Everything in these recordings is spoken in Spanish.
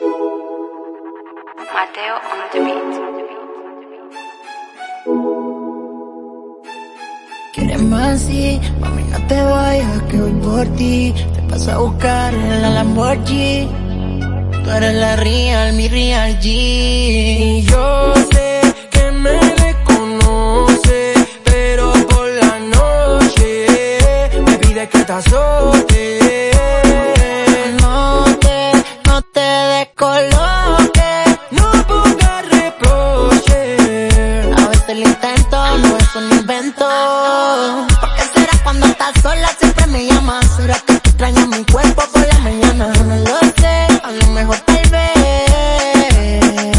Mateo on the beat. Quieres más, sí, mami, no te vayas, que voy por ti. Te paso a buscar en la Lamborghini. Tú eres la real, mi real G. Y yo sé que me reconoce, pero por la noche me pide que te azote. Un invento. ¿Por qué será cuando estás sola siempre me llamas? ¿Será que te extrañas mi cuerpo por la mañana? No lo sé, a lo mejor tal vez.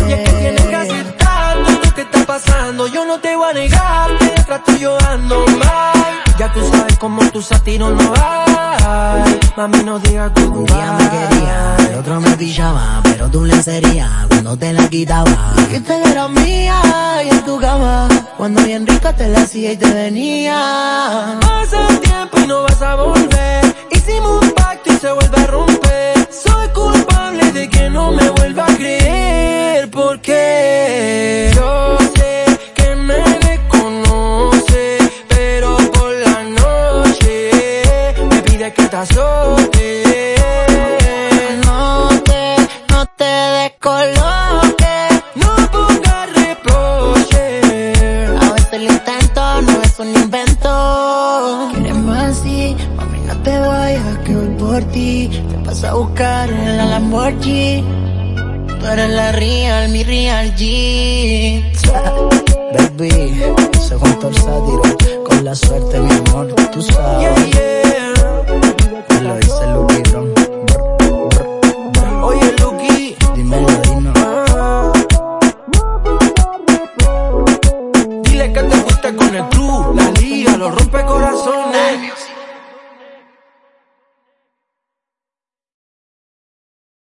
Y es que tienes que aceptar lo que está pasando. Yo no te voy a negar que detrás tuyo ando mal. Ya tú sabes cómo tu satiro no hay. Mami, no digas tu Un día me quería, el otro me pillaba, pero tú le serías cuando te la quitaba. Y te era mía y en tu cama, cuando bien rica te la hacía y te venía. Pasa el tiempo y no vas a volver. Un invento. Quieres más, sí, mami, no te vayas, que voy por ti. Te paso a buscar en la Lamborghini. Tú eres la real, mi real G. Baby, se junto el sátiro con la suerte, mi amor, tú sabes. Te lo dice Lucky Bron. Oye, Lucky. Dímelo, dino. Dile que te gusta con el club, los rompe corazones.